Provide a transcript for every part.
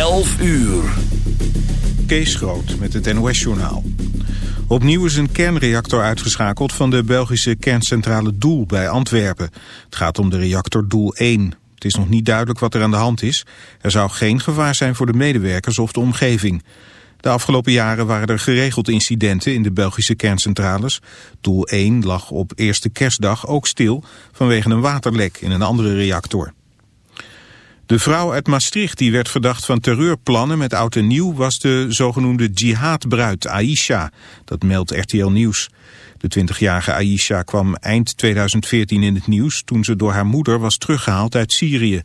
11 uur. Kees Groot met het NOS-journaal. Opnieuw is een kernreactor uitgeschakeld van de Belgische kerncentrale Doel bij Antwerpen. Het gaat om de reactor Doel 1. Het is nog niet duidelijk wat er aan de hand is. Er zou geen gevaar zijn voor de medewerkers of de omgeving. De afgelopen jaren waren er geregeld incidenten in de Belgische kerncentrales. Doel 1 lag op eerste kerstdag ook stil vanwege een waterlek in een andere reactor. De vrouw uit Maastricht die werd verdacht van terreurplannen met oud en nieuw was de zogenoemde jihadbruid Aisha. Dat meldt RTL Nieuws. De 20-jarige Aisha kwam eind 2014 in het nieuws toen ze door haar moeder was teruggehaald uit Syrië.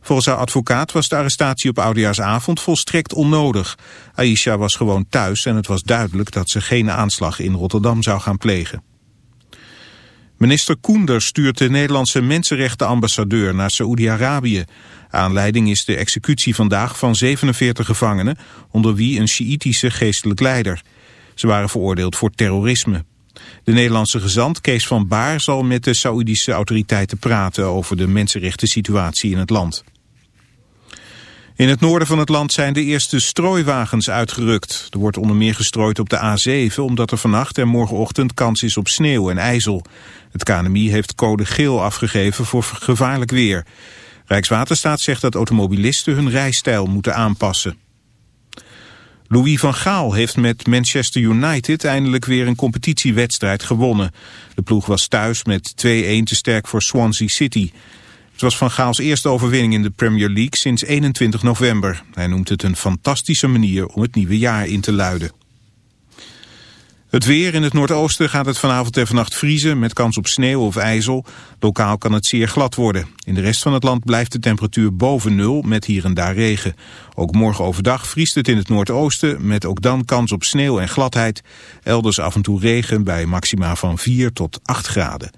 Volgens haar advocaat was de arrestatie op Oudejaarsavond volstrekt onnodig. Aisha was gewoon thuis en het was duidelijk dat ze geen aanslag in Rotterdam zou gaan plegen. Minister Koender stuurt de Nederlandse mensenrechtenambassadeur naar Saoedi-Arabië. Aanleiding is de executie vandaag van 47 gevangenen, onder wie een Sjiïtische geestelijk leider. Ze waren veroordeeld voor terrorisme. De Nederlandse gezant Kees van Baar zal met de Saoedische autoriteiten praten over de mensenrechten situatie in het land. In het noorden van het land zijn de eerste strooiwagens uitgerukt. Er wordt onder meer gestrooid op de A7 omdat er vannacht en morgenochtend kans is op sneeuw en ijzel. Het KNMI heeft code geel afgegeven voor gevaarlijk weer. Rijkswaterstaat zegt dat automobilisten hun rijstijl moeten aanpassen. Louis van Gaal heeft met Manchester United eindelijk weer een competitiewedstrijd gewonnen. De ploeg was thuis met 2-1 te sterk voor Swansea City. Het was Van Gaals eerste overwinning in de Premier League sinds 21 november. Hij noemt het een fantastische manier om het nieuwe jaar in te luiden. Het weer in het noordoosten gaat het vanavond en vannacht vriezen met kans op sneeuw of ijzel. Lokaal kan het zeer glad worden. In de rest van het land blijft de temperatuur boven nul met hier en daar regen. Ook morgen overdag vriest het in het noordoosten met ook dan kans op sneeuw en gladheid. Elders af en toe regen bij maxima van 4 tot 8 graden.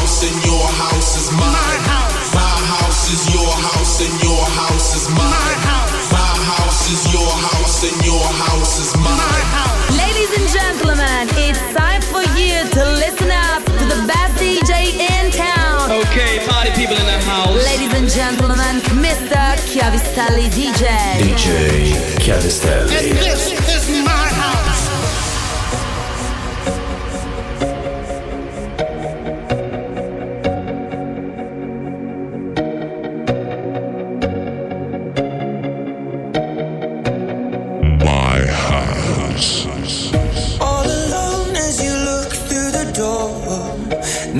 and your house is mine. My house. Is your house and your house is mine. My house. Is your house and your house is mine. Ladies and gentlemen, it's time for you to listen up to the best DJ in town. Okay, party people in the house. Ladies and gentlemen, Mr. Chiavistelli DJ. DJ And Chiavistelli. this is my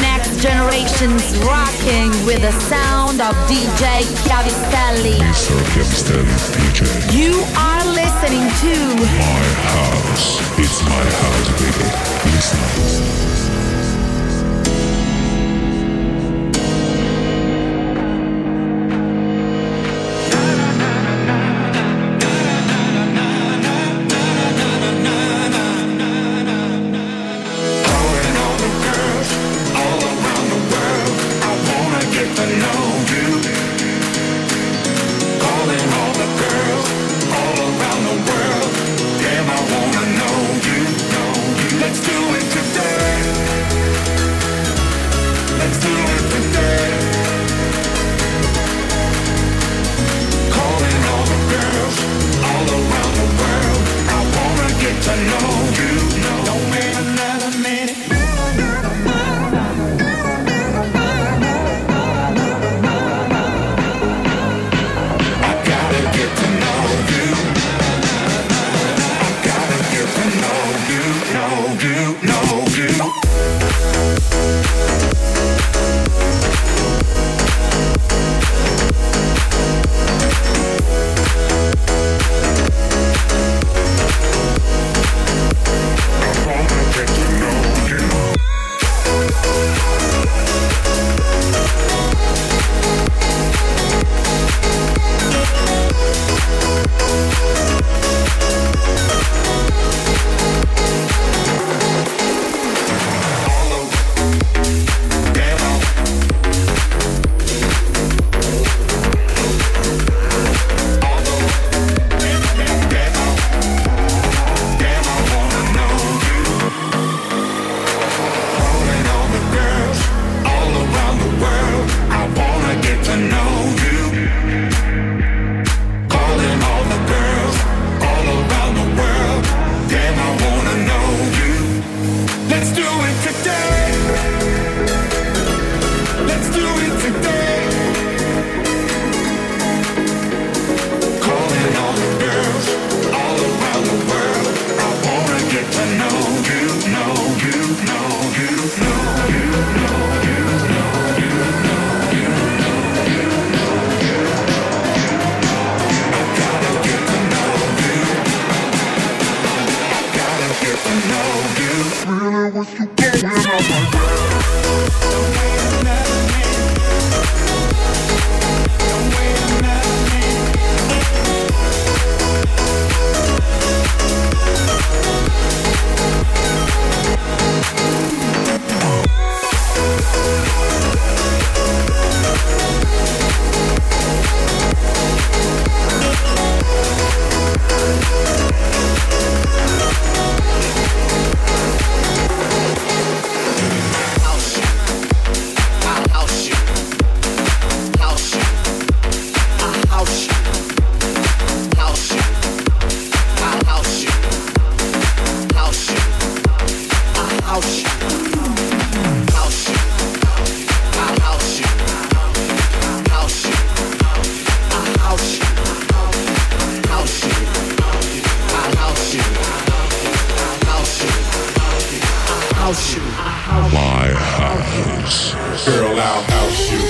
next generation's rocking with the sound of DJ Chiavistelli. Mr. Chiavistelli, DJ. You are listening to My House. It's my house, baby. Listen. Girl, I'll house you.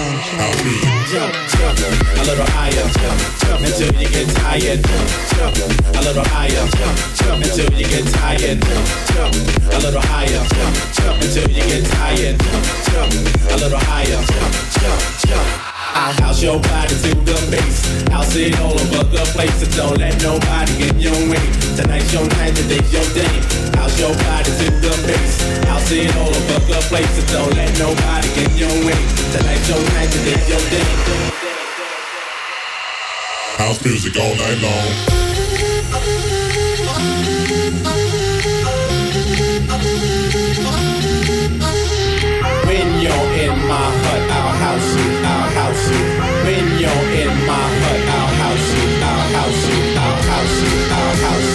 baby. Jump, jump, a little higher. Jump, jump, until you get tired. Jump, jump, a little higher. Jump, jump, until you get tired. Jump, jump, a little higher. Jump, jump, until you get tired. Jump, jump, a little higher. Jump, jump, jump. I'll house your body to the base. I'll sit all over the place, so don't let nobody get in your way. Tonight's your night, today's your day. House your body to the base. I'll sit all over the place, so don't let nobody get in your way. Tonight's your night, today's your day. House music all night long. When you're in my hut, house you, I'll house you. When you're in my hut, I'll house you, I'll house you, I'll house you, I'll house you,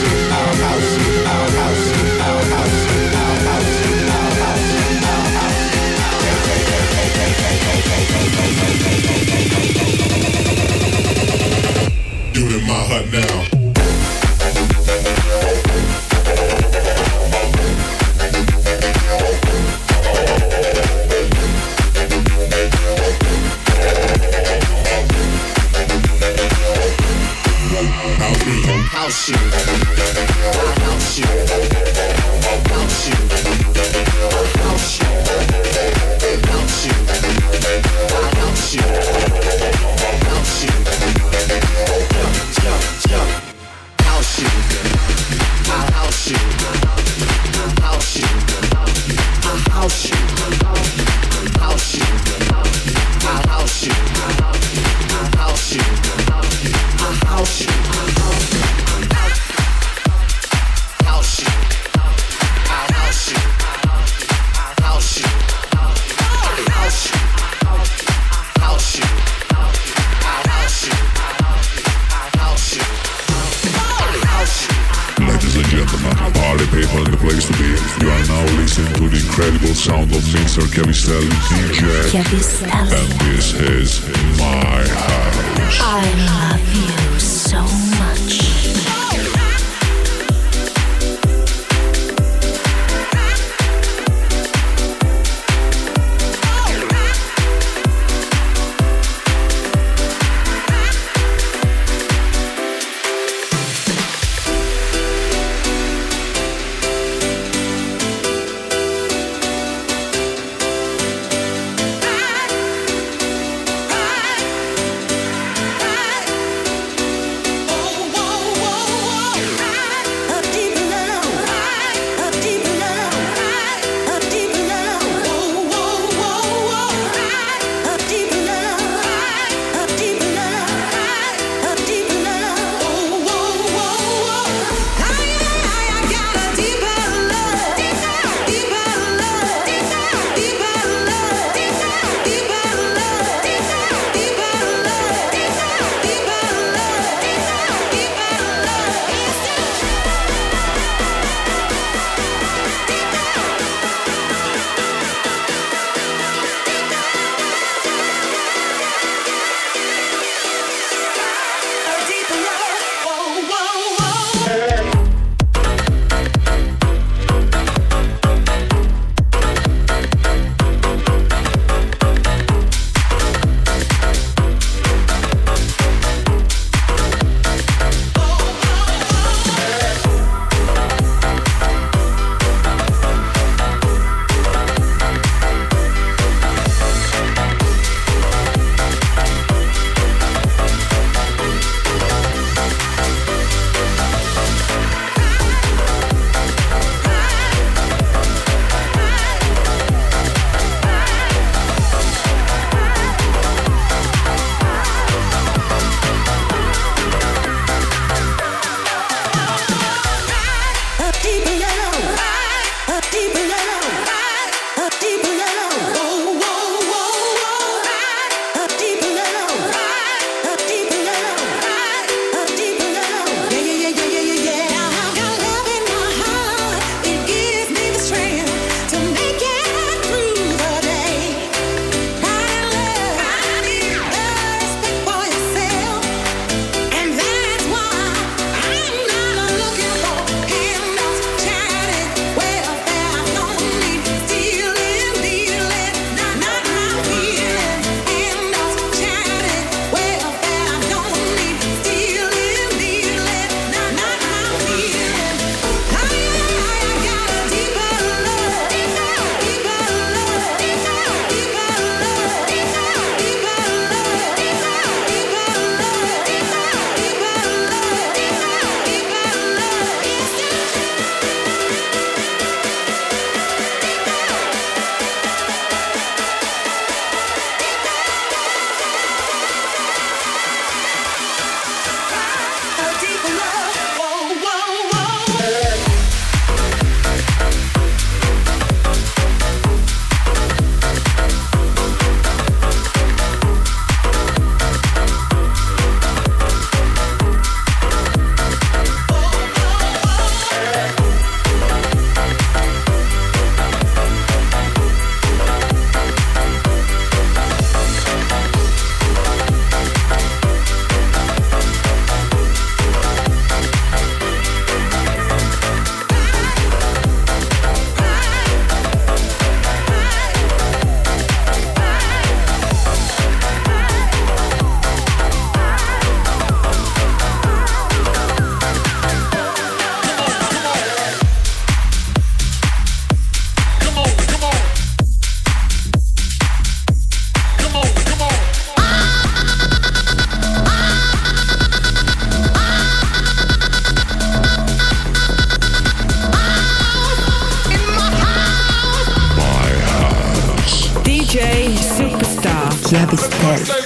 Hotel.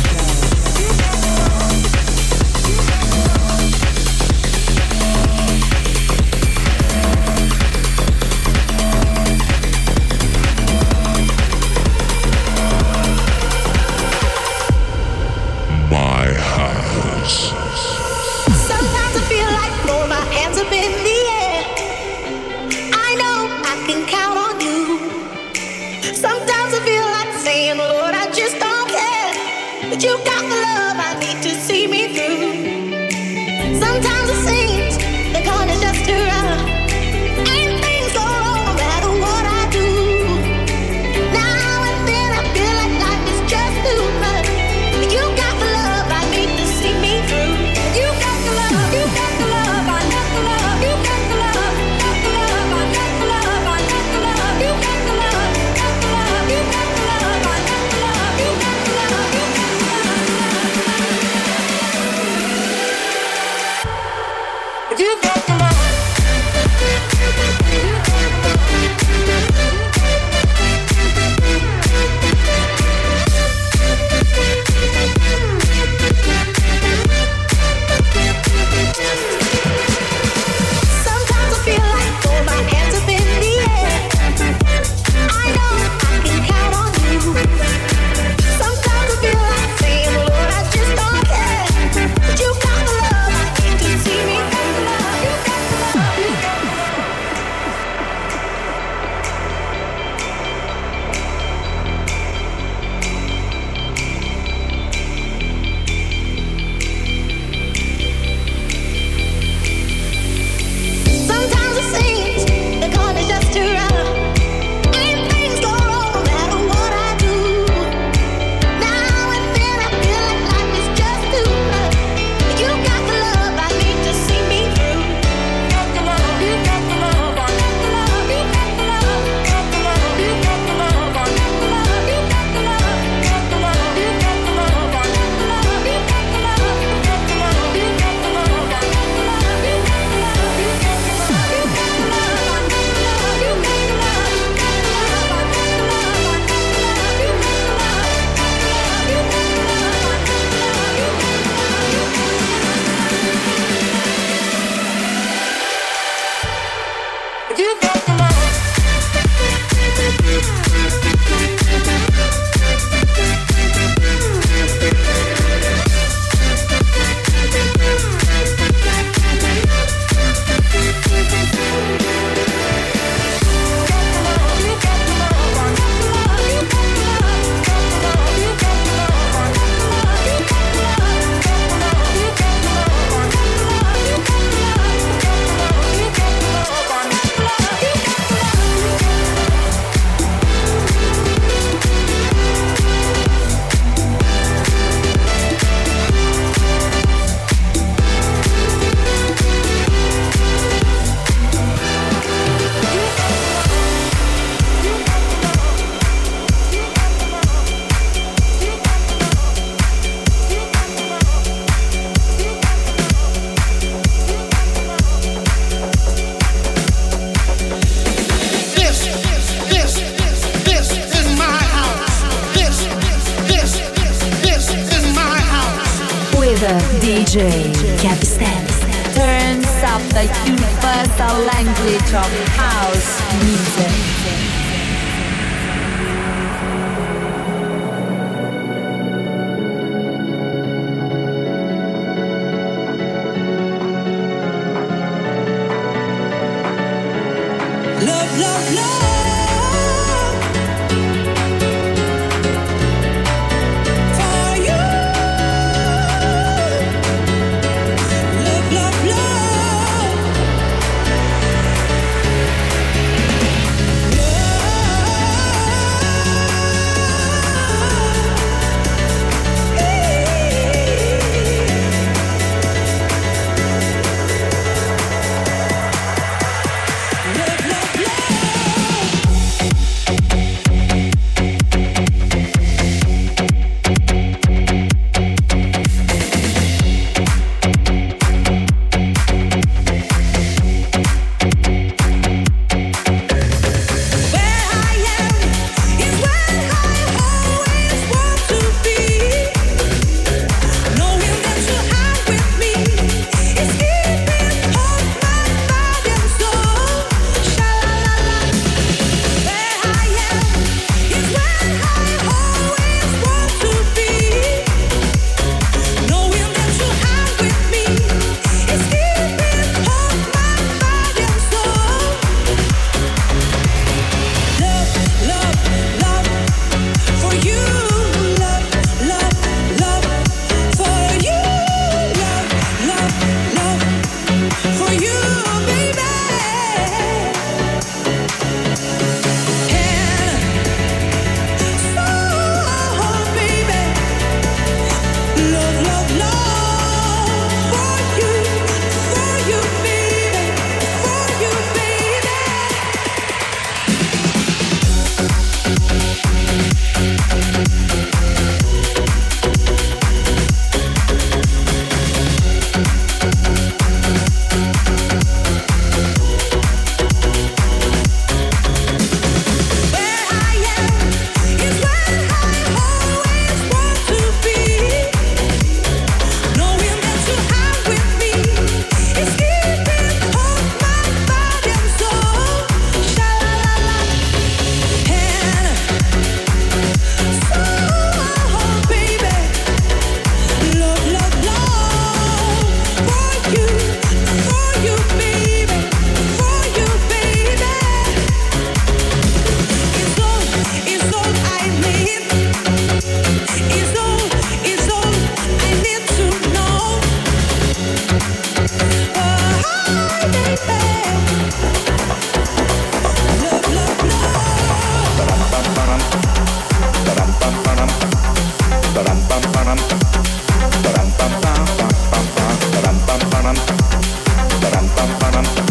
Are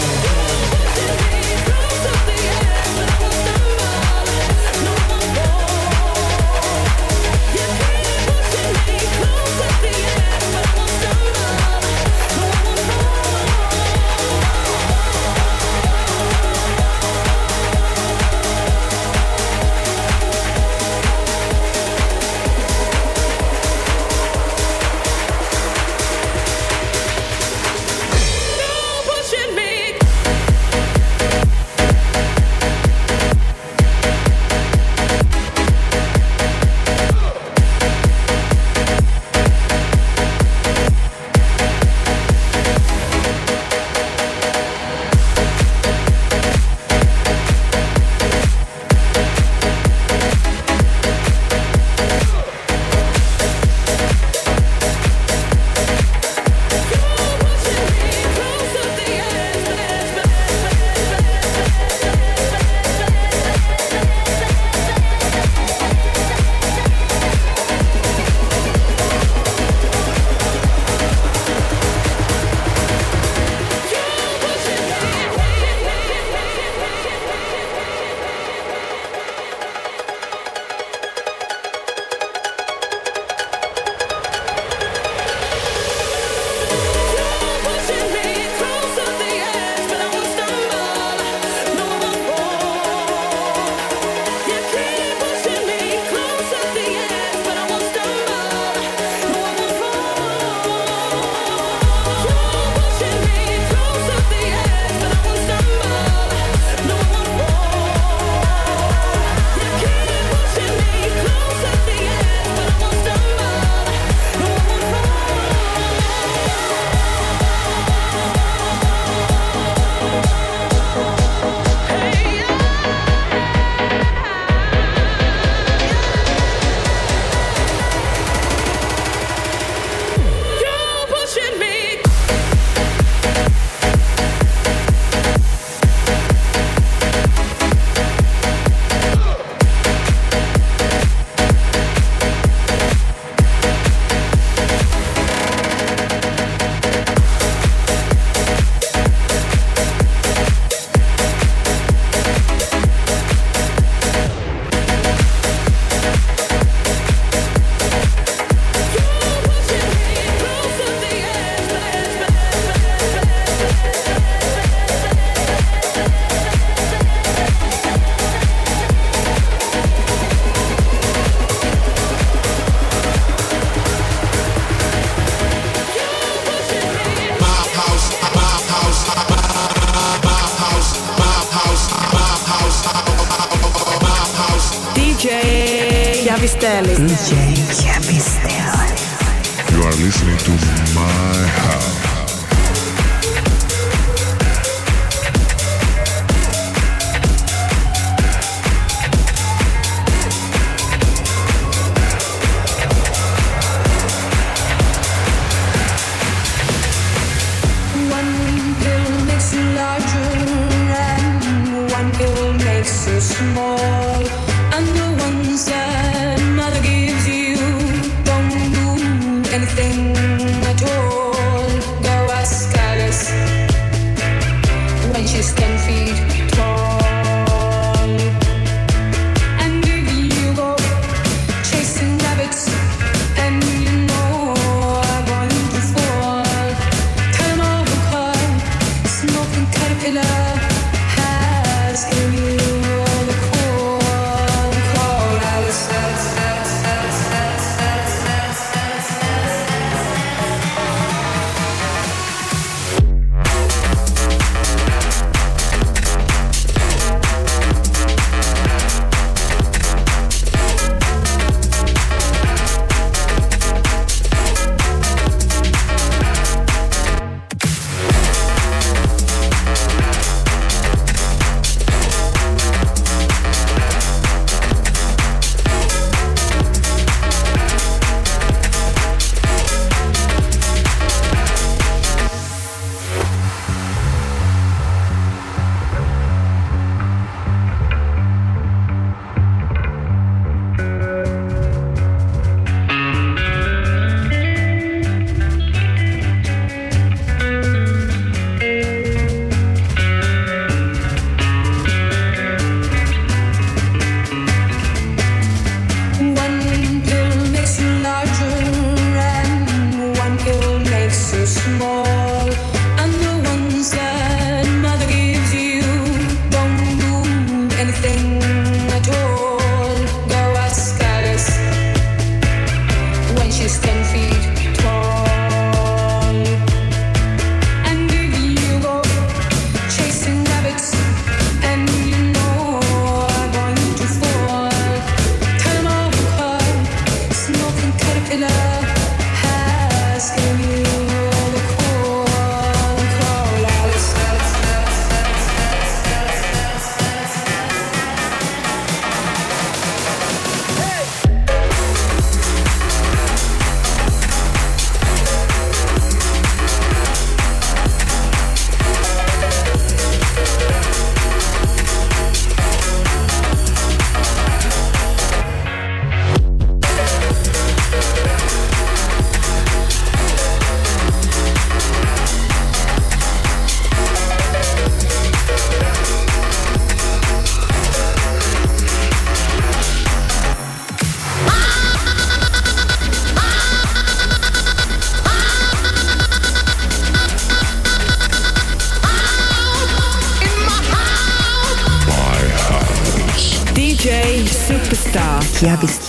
Chiavis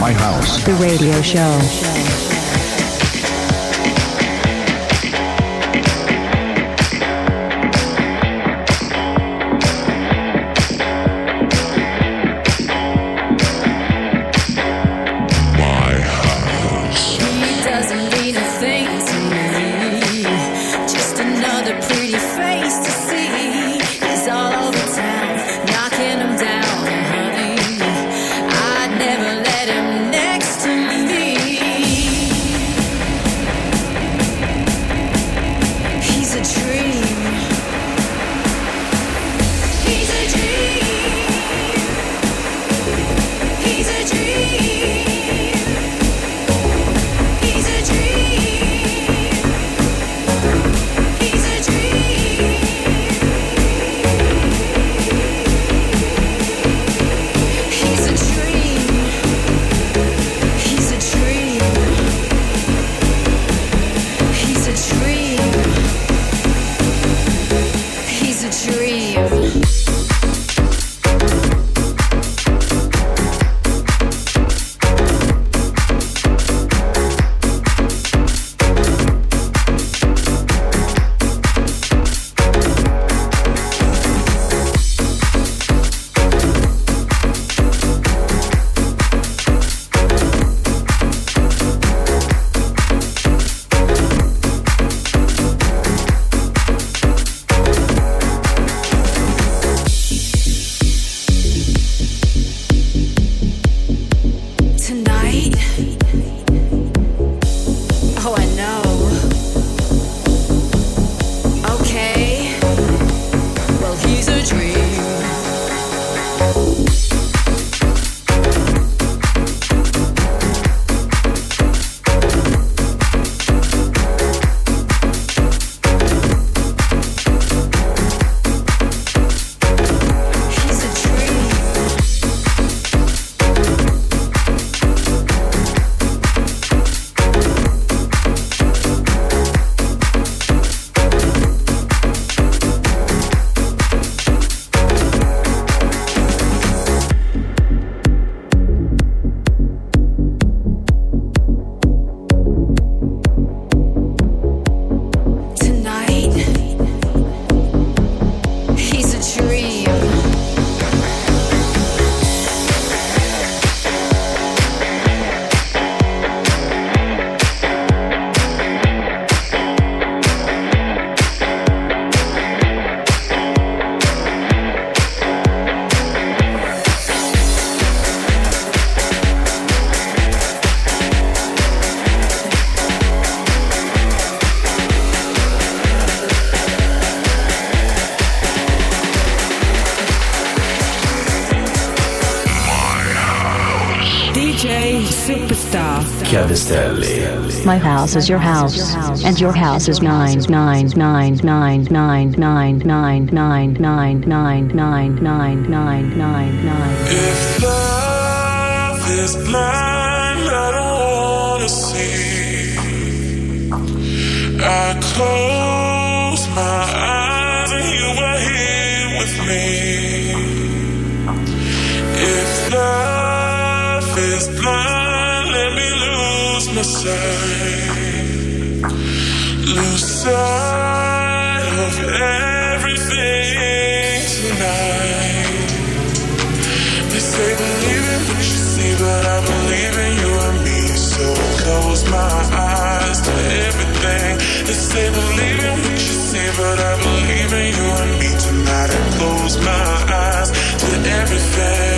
My house. The radio show. My house is your house, and your house is nine nine nine nine nine nine nine nine nine nine nine nine nine nine nine. If love is blind, I don't wanna see. I close my eyes and you are here with me. If love is blind, let me lose. Lose of everything tonight. They say believe in what you see, but I believe in you and me. So close my eyes to everything. They say believe in what you see, but I believe in you and me tonight. I close my eyes to everything,